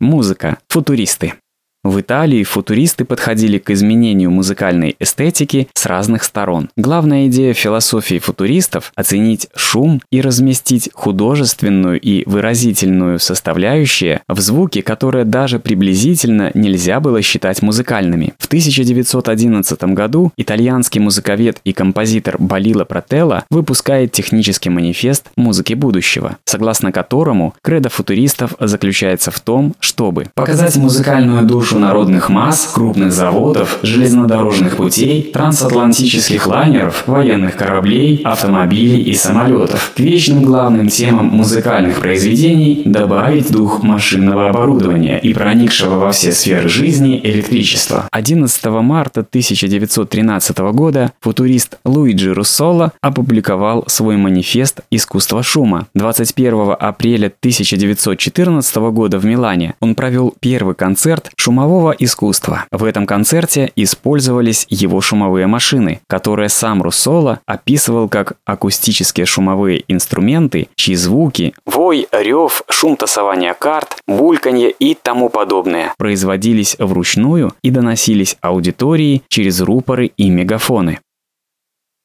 Музыка. Футуристы. В Италии футуристы подходили к изменению музыкальной эстетики с разных сторон. Главная идея философии футуристов – оценить шум и разместить художественную и выразительную составляющие в звуке, которые даже приблизительно нельзя было считать музыкальными. В 1911 году итальянский музыковед и композитор Балила Протелло выпускает технический манифест музыки будущего, согласно которому кредо футуристов заключается в том, чтобы показать музыкальную душу душу народных масс, крупных заводов, железнодорожных путей, трансатлантических лайнеров, военных кораблей, автомобилей и самолетов. К вечным главным темам музыкальных произведений добавить дух машинного оборудования и проникшего во все сферы жизни электричества. 11 марта 1913 года футурист Луиджи Руссоло опубликовал свой манифест «Искусство шума». 21 апреля 1914 года в Милане он провел первый концерт шума шумового искусства. В этом концерте использовались его шумовые машины, которые сам Руссоло описывал как акустические шумовые инструменты, чьи звуки – вой, рев, шум тасования карт, бульканье и тому подобное – производились вручную и доносились аудитории через рупоры и мегафоны.